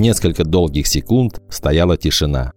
Несколько долгих секунд стояла тишина.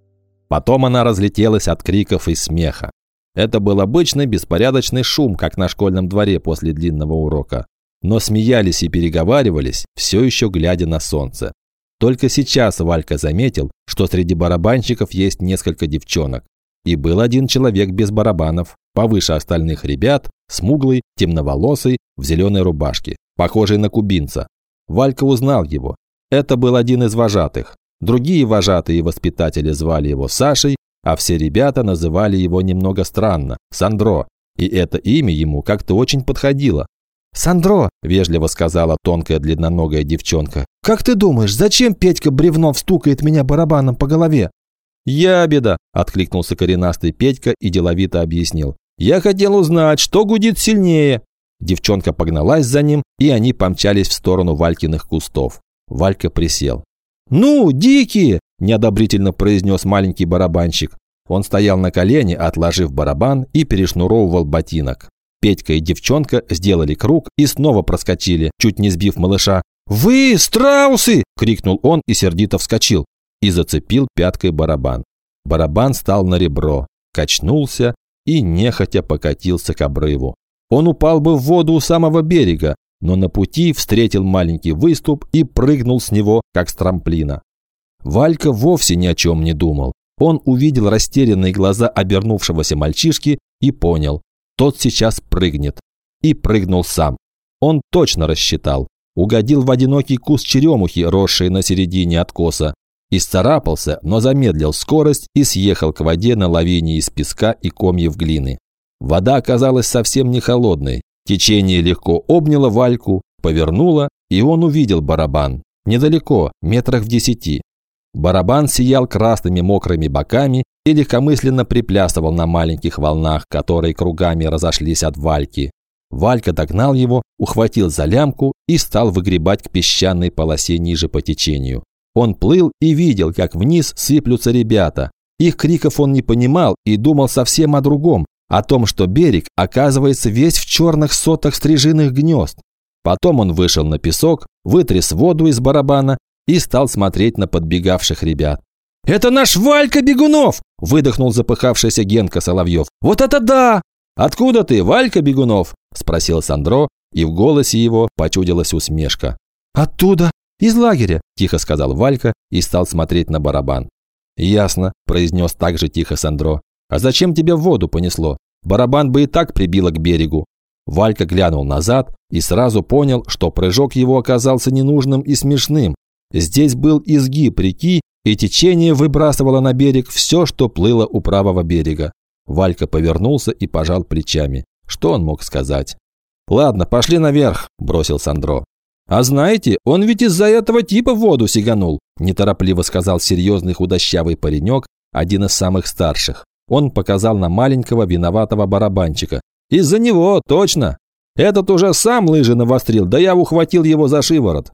Потом она разлетелась от криков и смеха. Это был обычный беспорядочный шум, как на школьном дворе после длинного урока. Но смеялись и переговаривались, все еще глядя на солнце. Только сейчас Валька заметил, что среди барабанщиков есть несколько девчонок. И был один человек без барабанов, повыше остальных ребят, смуглый, темноволосый, в зеленой рубашке, похожий на кубинца. Валька узнал его. Это был один из вожатых. Другие вожатые и воспитатели звали его Сашей, а все ребята называли его немного странно – Сандро. И это имя ему как-то очень подходило. «Сандро», – вежливо сказала тонкая длинноногая девчонка, – «как ты думаешь, зачем Петька Бревнов стукает меня барабаном по голове?» «Ябеда», – откликнулся коренастый Петька и деловито объяснил. «Я хотел узнать, что гудит сильнее». Девчонка погналась за ним, и они помчались в сторону Валькиных кустов. Валька присел. «Ну, дикие!» – неодобрительно произнес маленький барабанщик. Он стоял на колене, отложив барабан и перешнуровывал ботинок. Петька и девчонка сделали круг и снова проскочили, чуть не сбив малыша. «Вы, страусы!» – крикнул он и сердито вскочил и зацепил пяткой барабан. Барабан стал на ребро, качнулся и нехотя покатился к обрыву. Он упал бы в воду у самого берега, но на пути встретил маленький выступ и прыгнул с него, как с трамплина. Валька вовсе ни о чем не думал. Он увидел растерянные глаза обернувшегося мальчишки и понял, тот сейчас прыгнет. И прыгнул сам. Он точно рассчитал. Угодил в одинокий куст черемухи, росший на середине откоса, Исцарапался, но замедлил скорость и съехал к воде на лавине из песка и комьев глины. Вода оказалась совсем не холодной. Течение легко обняло Вальку, повернуло, и он увидел барабан. Недалеко, метрах в десяти. Барабан сиял красными мокрыми боками и легкомысленно приплясывал на маленьких волнах, которые кругами разошлись от Вальки. Валька догнал его, ухватил за лямку и стал выгребать к песчаной полосе ниже по течению. Он плыл и видел, как вниз сыплются ребята. Их криков он не понимал и думал совсем о другом, о том, что берег оказывается весь в черных сотах стрижиных гнезд. Потом он вышел на песок, вытряс воду из барабана и стал смотреть на подбегавших ребят. «Это наш Валька Бегунов!» – выдохнул запыхавшийся Генка Соловьев. «Вот это да!» «Откуда ты, Валька Бегунов?» – спросил Сандро, и в голосе его почудилась усмешка. «Оттуда, «Из лагеря», – тихо сказал Валька и стал смотреть на барабан. «Ясно», – произнес также тихо Сандро. «А зачем тебя в воду понесло? Барабан бы и так прибило к берегу». Валька глянул назад и сразу понял, что прыжок его оказался ненужным и смешным. Здесь был изгиб реки, и течение выбрасывало на берег все, что плыло у правого берега. Валька повернулся и пожал плечами. Что он мог сказать? «Ладно, пошли наверх», – бросил Сандро. «А знаете, он ведь из-за этого типа в воду сиганул», неторопливо сказал серьезный худощавый паренек, один из самых старших. Он показал на маленького виноватого барабанчика. «Из-за него, точно! Этот уже сам лыжи навострил, да я ухватил его за шиворот».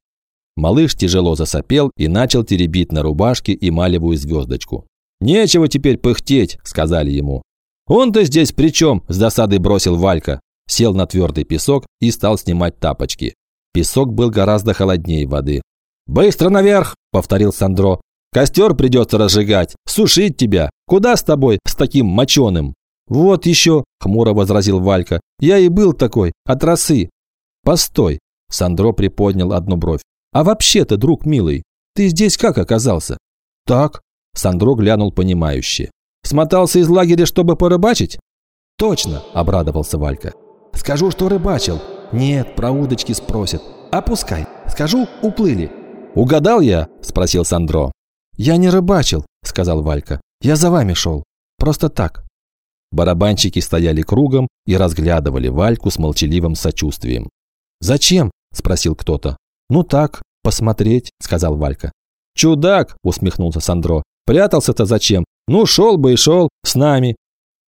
Малыш тяжело засопел и начал теребить на рубашке эмалевую звездочку. «Нечего теперь пыхтеть», – сказали ему. «Он-то здесь при чем?» – с досадой бросил Валька. Сел на твердый песок и стал снимать тапочки. Песок был гораздо холоднее воды. «Быстро наверх!» – повторил Сандро. «Костер придется разжигать, сушить тебя. Куда с тобой, с таким моченым?» «Вот еще», – хмуро возразил Валька. «Я и был такой, от росы». «Постой», – Сандро приподнял одну бровь. «А вообще-то, друг милый, ты здесь как оказался?» «Так», – Сандро глянул понимающе. «Смотался из лагеря, чтобы порыбачить?» «Точно», – обрадовался Валька. «Скажу, что рыбачил, «Нет, про удочки спросят. Опускай. Скажу, уплыли». «Угадал я?» – спросил Сандро. «Я не рыбачил», – сказал Валька. «Я за вами шел. Просто так». Барабанщики стояли кругом и разглядывали Вальку с молчаливым сочувствием. «Зачем?» – спросил кто-то. «Ну так, посмотреть», – сказал Валька. «Чудак!» – усмехнулся Сандро. «Прятался-то зачем? Ну, шел бы и шел, с нами!»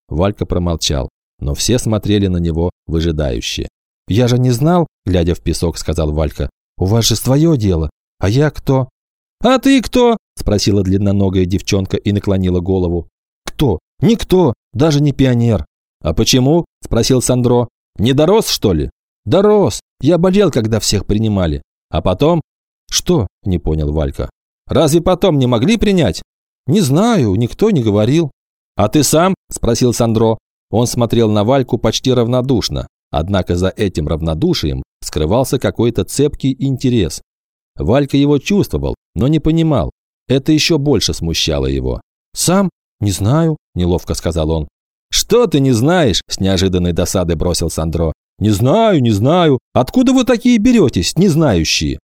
Валька промолчал, но все смотрели на него выжидающе. «Я же не знал», – глядя в песок, сказал Валька. «У вас же свое дело. А я кто?» «А ты кто?» – спросила длинноногая девчонка и наклонила голову. «Кто? Никто. Даже не пионер». «А почему?» – спросил Сандро. «Не дорос, что ли?» «Дорос. Я болел, когда всех принимали». «А потом?» «Что?» – не понял Валька. Разве потом не могли принять?» «Не знаю, никто не говорил». «А ты сам?» – спросил Сандро. Он смотрел на Вальку почти равнодушно, однако за этим равнодушием скрывался какой-то цепкий интерес. Валька его чувствовал, но не понимал. Это еще больше смущало его. «Сам? Не знаю», – неловко сказал он. «Что ты не знаешь?» – с неожиданной досадой бросил Сандро. «Не знаю, не знаю. Откуда вы такие беретесь, не знающие?»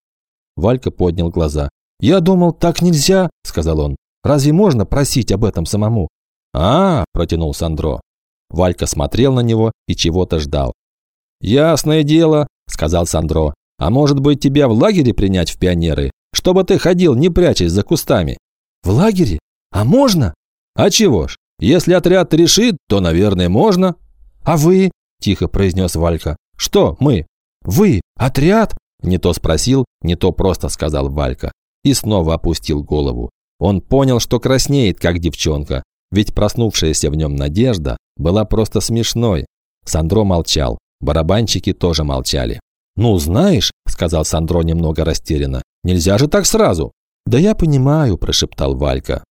Валька поднял глаза. «Я думал, так нельзя», – сказал он. «Разве можно просить об этом самому?» «А, – протянул Сандро. Валька смотрел на него и чего-то ждал. «Ясное дело», – сказал Сандро. «А может быть, тебя в лагере принять в пионеры? Чтобы ты ходил, не прячась за кустами». «В лагере? А можно?» «А чего ж? Если отряд решит, то, наверное, можно». «А вы?» – тихо произнес Валька. «Что мы?» «Вы? Отряд?» Не то спросил, не то просто сказал Валька. И снова опустил голову. Он понял, что краснеет, как девчонка. Ведь проснувшаяся в нем надежда была просто смешной. Сандро молчал. Барабанщики тоже молчали. «Ну, знаешь», – сказал Сандро немного растерянно, – «нельзя же так сразу». «Да я понимаю», – прошептал Валька.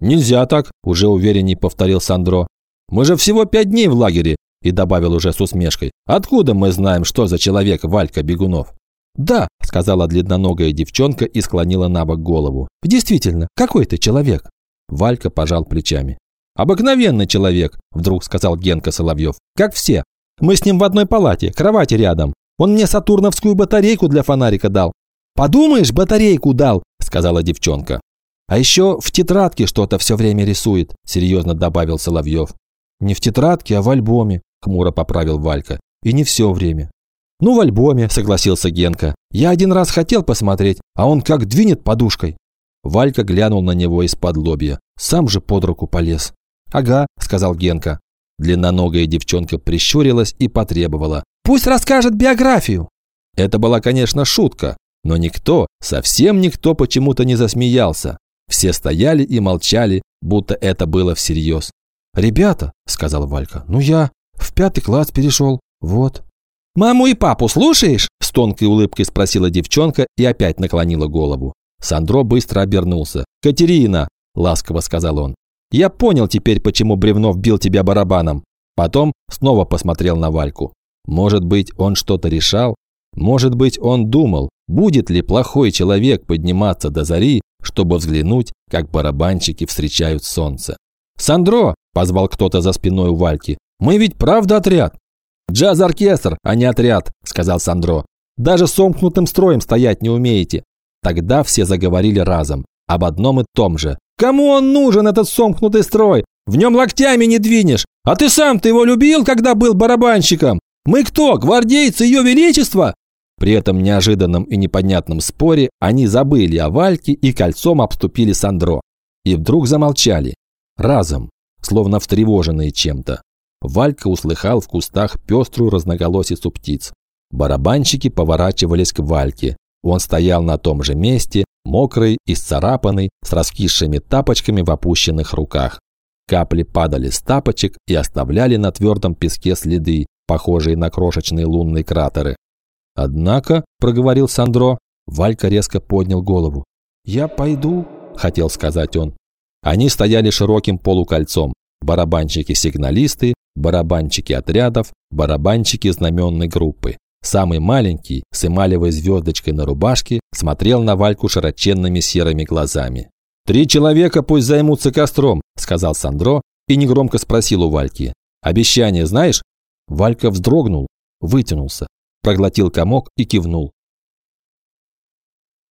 «Нельзя так», – уже уверенней повторил Сандро. «Мы же всего пять дней в лагере», – и добавил уже с усмешкой. «Откуда мы знаем, что за человек Валька Бегунов?» «Да», – сказала длинноногая девчонка и склонила на бок голову. «Действительно, какой ты человек?» Валька пожал плечами. «Обыкновенный человек», – вдруг сказал Генка Соловьев. «Как все. Мы с ним в одной палате, кровати рядом. Он мне сатурновскую батарейку для фонарика дал». «Подумаешь, батарейку дал», – сказала девчонка. «А еще в тетрадке что-то все время рисует», – серьезно добавил Соловьев. «Не в тетрадке, а в альбоме», – хмуро поправил Валька. «И не все время». «Ну, в альбоме», – согласился Генка. «Я один раз хотел посмотреть, а он как двинет подушкой». Валька глянул на него из-под лобья. Сам же под руку полез. «Ага», – сказал Генка. Длинноногая девчонка прищурилась и потребовала. «Пусть расскажет биографию!» Это была, конечно, шутка, но никто, совсем никто почему-то не засмеялся. Все стояли и молчали, будто это было всерьез. «Ребята», – сказал Валька, – «ну я в пятый класс перешел, вот». «Маму и папу слушаешь?» – с тонкой улыбкой спросила девчонка и опять наклонила голову. Сандро быстро обернулся. «Катерина!» – ласково сказал он. Я понял теперь, почему Бревнов бил тебя барабаном. Потом снова посмотрел на Вальку. Может быть, он что-то решал? Может быть, он думал, будет ли плохой человек подниматься до зари, чтобы взглянуть, как барабанщики встречают солнце. «Сандро!» – позвал кто-то за спиной у Вальки. «Мы ведь правда отряд!» «Джаз-оркестр, а не отряд!» – сказал Сандро. «Даже сомкнутым строем стоять не умеете!» Тогда все заговорили разом, об одном и том же, Кому он нужен, этот сомкнутый строй? В нем локтями не двинешь. А ты сам-то его любил, когда был барабанщиком? Мы кто, гвардейцы Ее Величества?» При этом неожиданном и непонятном споре они забыли о Вальке и кольцом обступили Сандро. И вдруг замолчали. Разом, словно встревоженные чем-то. Валька услыхал в кустах пеструю разноголосицу птиц. Барабанщики поворачивались к Вальке. Он стоял на том же месте, мокрый, исцарапанный, с раскисшими тапочками в опущенных руках. Капли падали с тапочек и оставляли на твердом песке следы, похожие на крошечные лунные кратеры. «Однако», – проговорил Сандро, Валька резко поднял голову. «Я пойду», – хотел сказать он. Они стояли широким полукольцом. Барабанщики-сигналисты, барабанщики отрядов, барабанщики знаменной группы. Самый маленький, с эмалевой звездочкой на рубашке, смотрел на Вальку широченными серыми глазами. «Три человека пусть займутся костром», – сказал Сандро и негромко спросил у Вальки. «Обещание знаешь?» Валька вздрогнул, вытянулся, проглотил комок и кивнул.